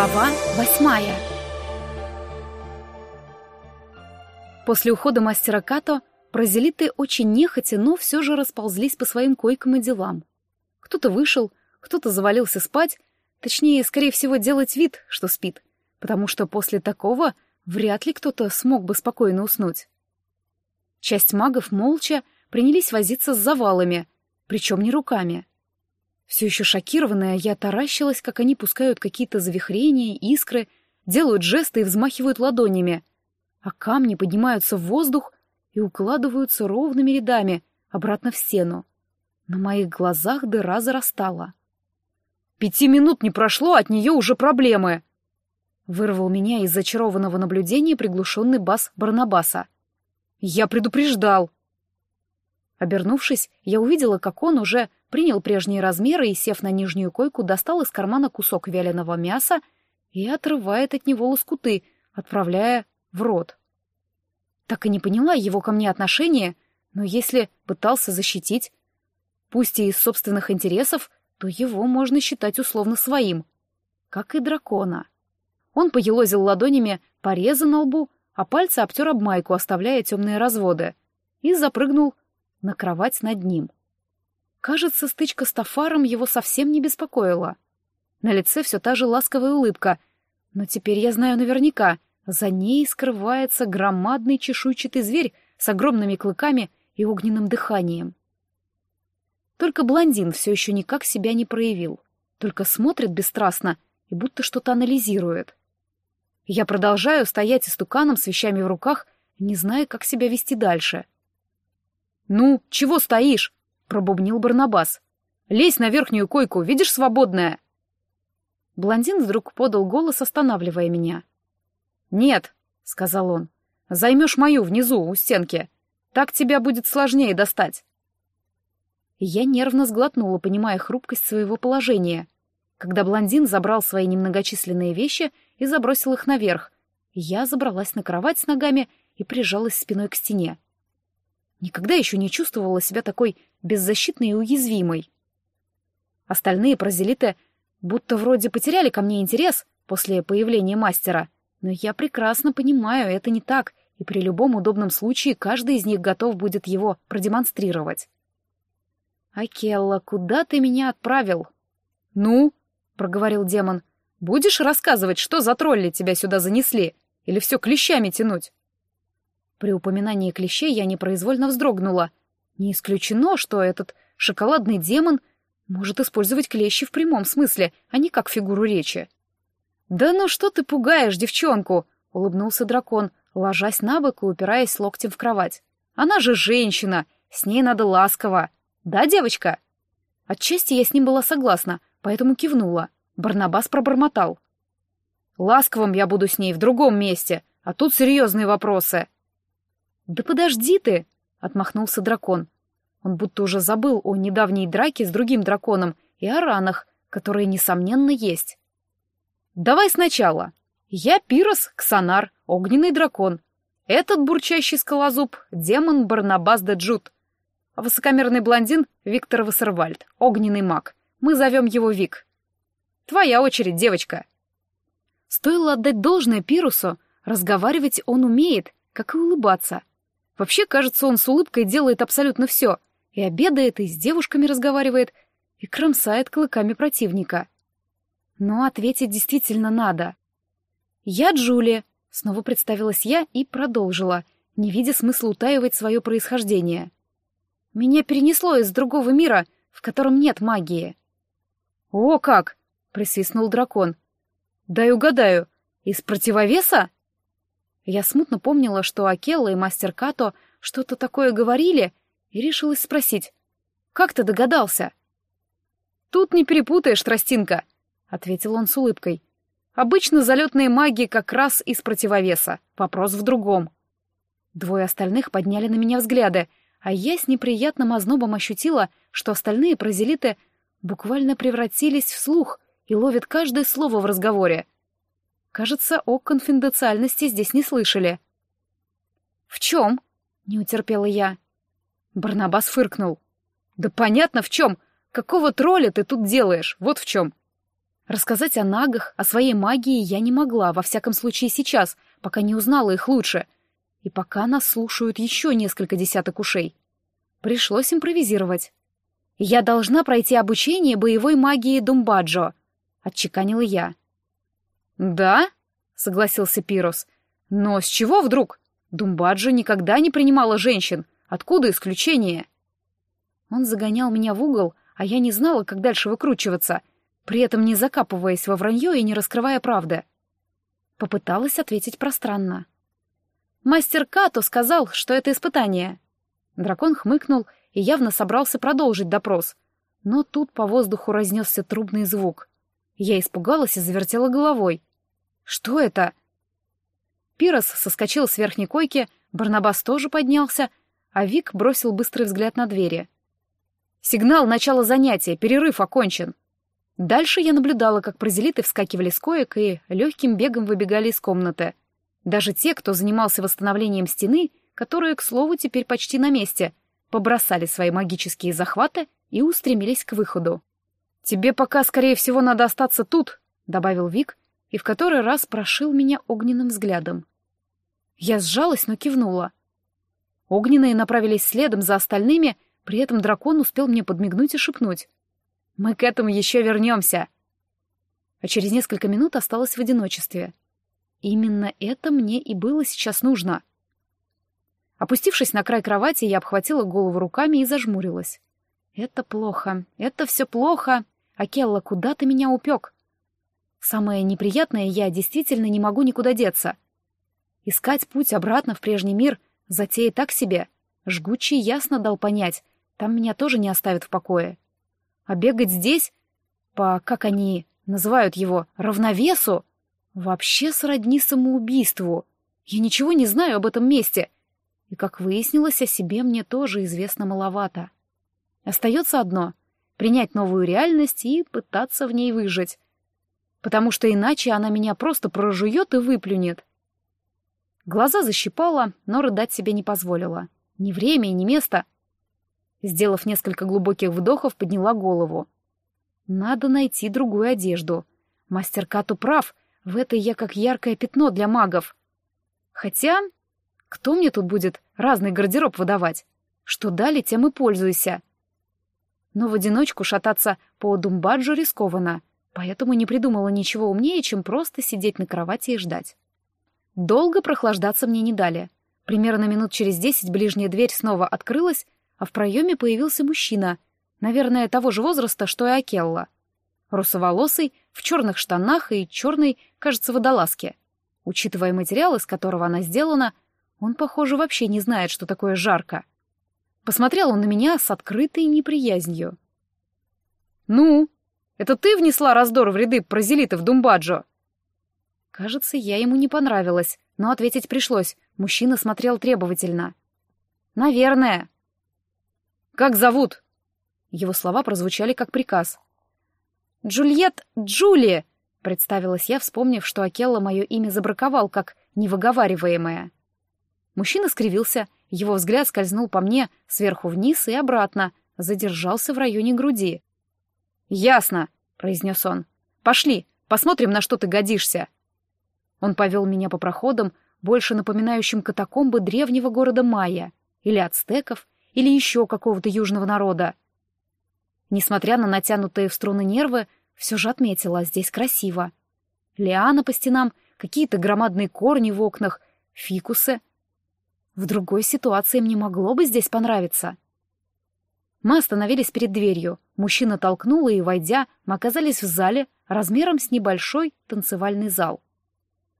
Глава восьмая После ухода мастера Като прозелиты очень нехотя, но все же расползлись по своим койкам и делам. Кто-то вышел, кто-то завалился спать, точнее, скорее всего, делать вид, что спит, потому что после такого вряд ли кто-то смог бы спокойно уснуть. Часть магов молча принялись возиться с завалами, причем не руками. Все еще шокированная, я таращилась, как они пускают какие-то завихрения, искры, делают жесты и взмахивают ладонями, а камни поднимаются в воздух и укладываются ровными рядами обратно в стену. На моих глазах дыра зарастала. «Пяти минут не прошло, от нее уже проблемы!» Вырвал меня из зачарованного наблюдения приглушенный бас Барнабаса. «Я предупреждал!» Обернувшись, я увидела, как он уже принял прежние размеры и, сев на нижнюю койку, достал из кармана кусок вяленого мяса и отрывает от него лоскуты, отправляя в рот. Так и не поняла его ко мне отношения, но если пытался защитить, пусть и из собственных интересов, то его можно считать условно своим, как и дракона. Он поелозил ладонями порезы на лбу, а пальцы обтер об майку, оставляя темные разводы, и запрыгнул на кровать над ним. Кажется, стычка с Тафаром его совсем не беспокоила. На лице все та же ласковая улыбка, но теперь я знаю наверняка, за ней скрывается громадный чешуйчатый зверь с огромными клыками и огненным дыханием. Только блондин все еще никак себя не проявил, только смотрит бесстрастно и будто что-то анализирует. Я продолжаю стоять истуканом с вещами в руках, не зная, как себя вести дальше. «Ну, чего стоишь?» — пробубнил Барнабас. «Лезь на верхнюю койку, видишь, свободная!» Блондин вдруг подал голос, останавливая меня. «Нет», — сказал он, — «займешь мою внизу, у стенки. Так тебя будет сложнее достать». Я нервно сглотнула, понимая хрупкость своего положения. Когда блондин забрал свои немногочисленные вещи и забросил их наверх, я забралась на кровать с ногами и прижалась спиной к стене. Никогда еще не чувствовала себя такой беззащитной и уязвимой. Остальные прозелиты будто вроде потеряли ко мне интерес после появления мастера, но я прекрасно понимаю, это не так, и при любом удобном случае каждый из них готов будет его продемонстрировать. «Акелла, куда ты меня отправил?» «Ну?» — проговорил демон. «Будешь рассказывать, что за тролли тебя сюда занесли? Или все клещами тянуть?» При упоминании клещей я непроизвольно вздрогнула. Не исключено, что этот шоколадный демон может использовать клещи в прямом смысле, а не как фигуру речи. «Да ну что ты пугаешь девчонку?» — улыбнулся дракон, ложась на бок и упираясь локтем в кровать. «Она же женщина, с ней надо ласково. Да, девочка?» Отчасти я с ним была согласна, поэтому кивнула. Барнабас пробормотал. «Ласковым я буду с ней в другом месте, а тут серьезные вопросы». «Да подожди ты!» — отмахнулся дракон. Он будто уже забыл о недавней драке с другим драконом и о ранах, которые, несомненно, есть. «Давай сначала. Я Пирос Ксанар, огненный дракон. Этот бурчащий скалозуб — демон Барнабас де Джут. А высокомерный блондин — Виктор Вассервальд, огненный маг. Мы зовем его Вик. Твоя очередь, девочка». Стоило отдать должное Пирусу, разговаривать он умеет, как и улыбаться. Вообще, кажется, он с улыбкой делает абсолютно все. И обедает, и с девушками разговаривает, и кромсает клыками противника. Но ответить действительно надо. «Я Джулия», — снова представилась я и продолжила, не видя смысла утаивать свое происхождение. «Меня перенесло из другого мира, в котором нет магии». «О как!» — присвистнул дракон. «Дай угадаю, из противовеса?» Я смутно помнила, что Акелла и мастер Като что-то такое говорили, и решилась спросить. «Как ты догадался?» «Тут не перепутаешь, тростинка», — ответил он с улыбкой. «Обычно залетные маги как раз из противовеса. Вопрос в другом». Двое остальных подняли на меня взгляды, а я с неприятным ознобом ощутила, что остальные прозелиты буквально превратились в слух и ловят каждое слово в разговоре. Кажется, о конфиденциальности здесь не слышали. «В чем?» — не утерпела я. Барнабас фыркнул. «Да понятно, в чем. Какого тролля ты тут делаешь? Вот в чем. Рассказать о нагах, о своей магии я не могла, во всяком случае сейчас, пока не узнала их лучше. И пока нас слушают еще несколько десяток ушей. Пришлось импровизировать. «Я должна пройти обучение боевой магии Думбаджо», — отчеканила я. «Да?» — согласился Пирос. «Но с чего вдруг? Думбаджо никогда не принимала женщин. Откуда исключение?» Он загонял меня в угол, а я не знала, как дальше выкручиваться — при этом не закапываясь во вранье и не раскрывая правды. Попыталась ответить пространно. «Мастер Като сказал, что это испытание». Дракон хмыкнул и явно собрался продолжить допрос. Но тут по воздуху разнесся трубный звук. Я испугалась и завертела головой. «Что это?» Пирос соскочил с верхней койки, Барнабас тоже поднялся, а Вик бросил быстрый взгляд на двери. «Сигнал начала занятия, перерыв окончен», Дальше я наблюдала, как прозелиты вскакивали с коек и легким бегом выбегали из комнаты. Даже те, кто занимался восстановлением стены, которые, к слову, теперь почти на месте, побросали свои магические захваты и устремились к выходу. «Тебе пока, скорее всего, надо остаться тут», — добавил Вик, и в который раз прошил меня огненным взглядом. Я сжалась, но кивнула. Огненные направились следом за остальными, при этом дракон успел мне подмигнуть и шепнуть. Мы к этому еще вернемся. А через несколько минут осталась в одиночестве. Именно это мне и было сейчас нужно. Опустившись на край кровати, я обхватила голову руками и зажмурилась. Это плохо, это все плохо. Акелла, куда ты меня упек? Самое неприятное, я действительно не могу никуда деться. Искать путь обратно в прежний мир — затея так себе. Жгучий ясно дал понять, там меня тоже не оставят в покое. А бегать здесь, по, как они называют его, равновесу, вообще сродни самоубийству. Я ничего не знаю об этом месте. И, как выяснилось, о себе мне тоже известно маловато. Остается одно — принять новую реальность и пытаться в ней выжить. Потому что иначе она меня просто прожует и выплюнет. Глаза защипала, но рыдать себе не позволила. Ни время ни место — Сделав несколько глубоких вдохов, подняла голову. Надо найти другую одежду. Мастер Кату прав, в этой я как яркое пятно для магов. Хотя, кто мне тут будет разный гардероб выдавать? Что дали, тем и пользуйся. Но в одиночку шататься по Думбаджу рискованно, поэтому не придумала ничего умнее, чем просто сидеть на кровати и ждать. Долго прохлаждаться мне не дали. Примерно минут через десять ближняя дверь снова открылась, а в проеме появился мужчина, наверное, того же возраста, что и Акелла. Русоволосый, в черных штанах и черной, кажется, водолазке. Учитывая материал, из которого она сделана, он, похоже, вообще не знает, что такое жарко. Посмотрел он на меня с открытой неприязнью. «Ну, это ты внесла раздор в ряды прозелитов Думбаджо?» Кажется, я ему не понравилась, но ответить пришлось. Мужчина смотрел требовательно. «Наверное», «Как зовут?» Его слова прозвучали как приказ. «Джульет Джули!» — представилась я, вспомнив, что Акелла мое имя забраковал как невыговариваемое. Мужчина скривился, его взгляд скользнул по мне сверху вниз и обратно, задержался в районе груди. «Ясно», — произнес он. «Пошли, посмотрим, на что ты годишься». Он повел меня по проходам, больше напоминающим катакомбы древнего города Майя или ацтеков, или еще какого-то южного народа. Несмотря на натянутые в струны нервы, все же отметила, здесь красиво. Лиана по стенам, какие-то громадные корни в окнах, фикусы. В другой ситуации мне могло бы здесь понравиться. Мы остановились перед дверью. Мужчина толкнул, и, войдя, мы оказались в зале размером с небольшой танцевальный зал.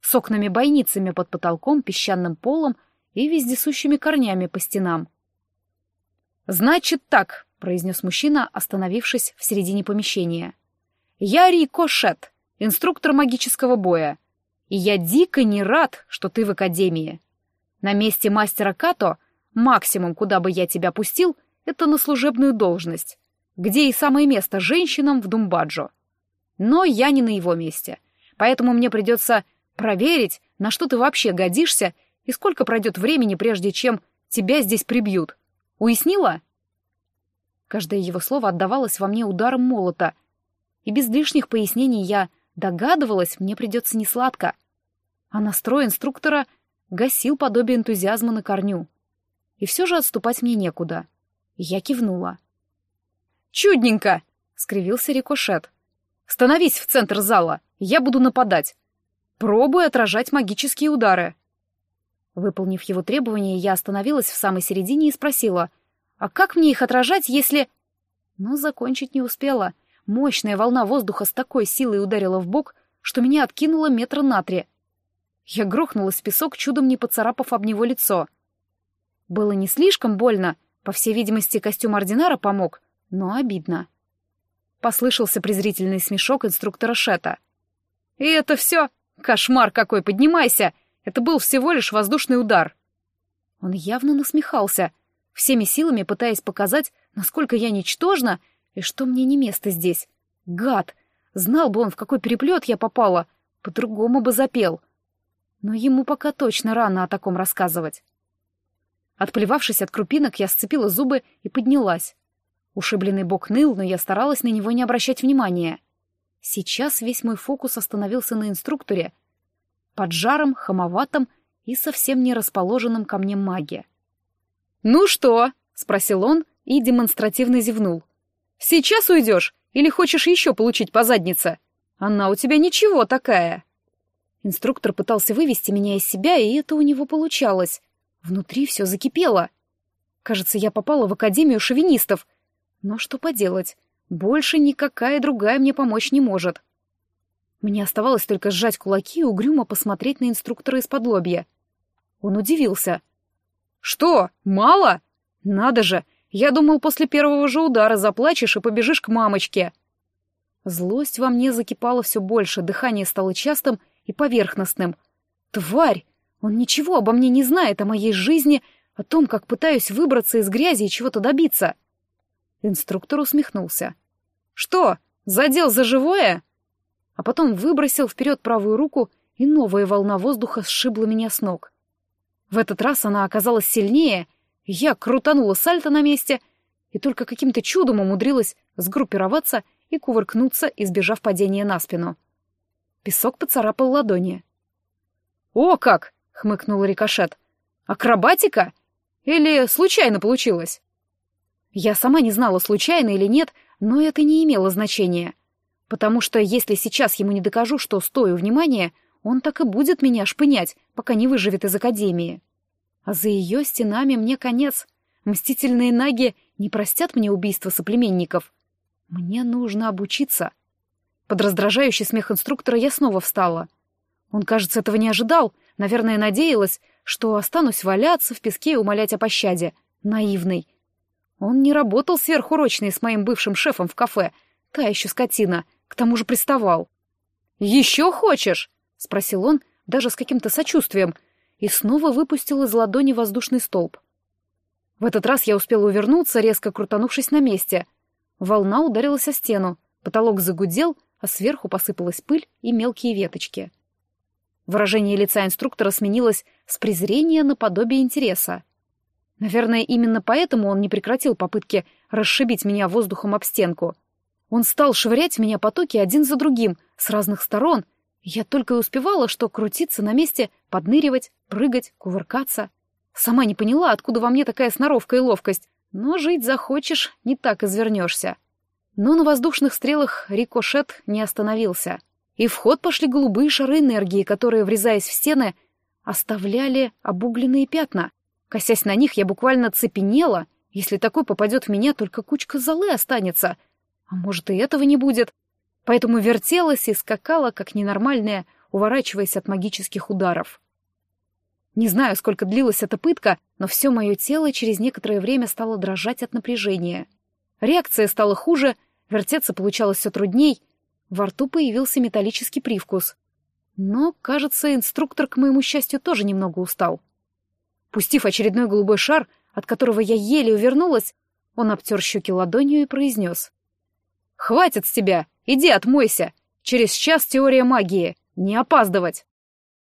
С окнами-бойницами под потолком, песчаным полом и вездесущими корнями по стенам — «Значит так», — произнес мужчина, остановившись в середине помещения. «Я Рико Шет, инструктор магического боя, и я дико не рад, что ты в академии. На месте мастера Като максимум, куда бы я тебя пустил, это на служебную должность, где и самое место женщинам в Думбаджо. Но я не на его месте, поэтому мне придется проверить, на что ты вообще годишься и сколько пройдет времени, прежде чем тебя здесь прибьют. Уяснила?» Каждое его слово отдавалось во мне ударом молота. и без лишних пояснений я догадывалась, мне придется несладко. А настрой инструктора гасил подобие энтузиазма на корню. И все же отступать мне некуда. Я кивнула. «Чудненько!» — скривился рикошет. «Становись в центр зала, я буду нападать. Пробуй отражать магические удары». Выполнив его требования, я остановилась в самой середине и спросила, «А как мне их отражать, если...» Но закончить не успела. Мощная волна воздуха с такой силой ударила в бок, что меня откинуло метра на три. Я грохнулась в песок, чудом не поцарапав об него лицо. Было не слишком больно, по всей видимости, костюм ординара помог, но обидно. Послышался презрительный смешок инструктора Шета. «И это все? Кошмар какой, поднимайся! Это был всего лишь воздушный удар!» Он явно насмехался, всеми силами пытаясь показать, насколько я ничтожна и что мне не место здесь. Гад! Знал бы он, в какой переплет я попала, по-другому бы запел но ему пока точно рано о таком рассказывать. Отплевавшись от крупинок, я сцепила зубы и поднялась. Ушибленный бок ныл, но я старалась на него не обращать внимания. Сейчас весь мой фокус остановился на инструкторе, под жаром, хамоватом и совсем не расположенном ко мне маге. «Ну что?» — спросил он и демонстративно зевнул. «Сейчас уйдешь или хочешь еще получить по заднице? Она у тебя ничего такая!» Инструктор пытался вывести меня из себя, и это у него получалось. Внутри все закипело. Кажется, я попала в Академию шовинистов. Но что поделать, больше никакая другая мне помочь не может. Мне оставалось только сжать кулаки и угрюмо посмотреть на инструктора из-под лобья. Он удивился. «Что, мало? Надо же! Я думал, после первого же удара заплачешь и побежишь к мамочке!» Злость во мне закипала все больше, дыхание стало частым, и поверхностным. Тварь! Он ничего обо мне не знает, о моей жизни, о том, как пытаюсь выбраться из грязи и чего-то добиться. Инструктор усмехнулся. «Что, задел за живое?» А потом выбросил вперед правую руку, и новая волна воздуха сшибла меня с ног. В этот раз она оказалась сильнее, я крутанула сальто на месте и только каким-то чудом умудрилась сгруппироваться и кувыркнуться, избежав падения на спину. Песок поцарапал ладони. «О как!» — хмыкнул рикошет. «Акробатика? Или случайно получилось?» Я сама не знала, случайно или нет, но это не имело значения. Потому что если сейчас ему не докажу, что стою внимания, он так и будет меня шпынять, пока не выживет из Академии. А за ее стенами мне конец. Мстительные наги не простят мне убийства соплеменников. Мне нужно обучиться. Под раздражающий смех инструктора я снова встала. Он, кажется, этого не ожидал, наверное, надеялась, что останусь валяться в песке и умолять о пощаде. Наивный. Он не работал сверхурочный с моим бывшим шефом в кафе. Та еще скотина. К тому же приставал. «Еще хочешь?» — спросил он, даже с каким-то сочувствием, и снова выпустил из ладони воздушный столб. В этот раз я успела увернуться, резко крутанувшись на месте. Волна ударилась о стену, потолок загудел, а сверху посыпалась пыль и мелкие веточки. Выражение лица инструктора сменилось с презрения на подобие интереса. Наверное, именно поэтому он не прекратил попытки расшибить меня воздухом об стенку. Он стал швырять меня потоки один за другим, с разных сторон. Я только и успевала, что крутиться на месте, подныривать, прыгать, кувыркаться. Сама не поняла, откуда во мне такая сноровка и ловкость, но жить захочешь, не так извернешься. Но на воздушных стрелах рикошет не остановился. И в ход пошли голубые шары энергии, которые, врезаясь в стены, оставляли обугленные пятна. Косясь на них, я буквально цепенела. Если такой попадет в меня, только кучка золы останется. А может, и этого не будет. Поэтому вертелась и скакала, как ненормальная, уворачиваясь от магических ударов. Не знаю, сколько длилась эта пытка, но все мое тело через некоторое время стало дрожать от напряжения. Реакция стала хуже, Вертеться получалось все трудней. Во рту появился металлический привкус. Но, кажется, инструктор, к моему счастью, тоже немного устал. Пустив очередной голубой шар, от которого я еле увернулась, он обтер щеки ладонью и произнес. «Хватит с тебя! Иди отмойся! Через час теория магии! Не опаздывать!»